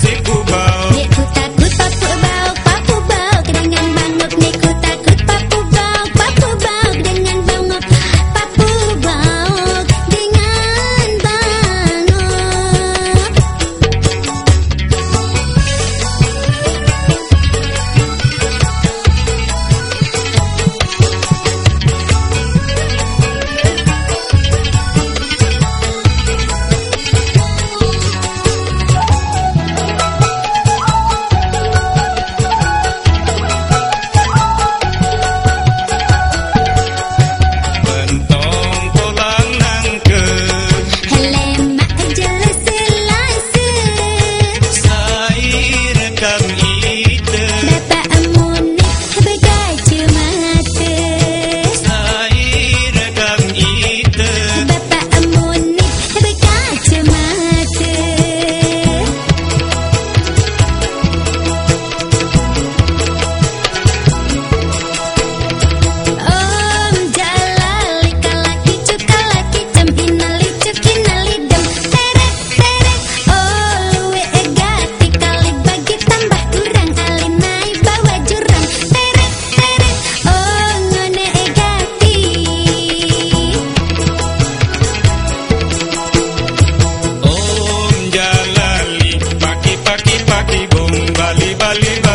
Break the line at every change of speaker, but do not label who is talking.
Take over. bali bali bali.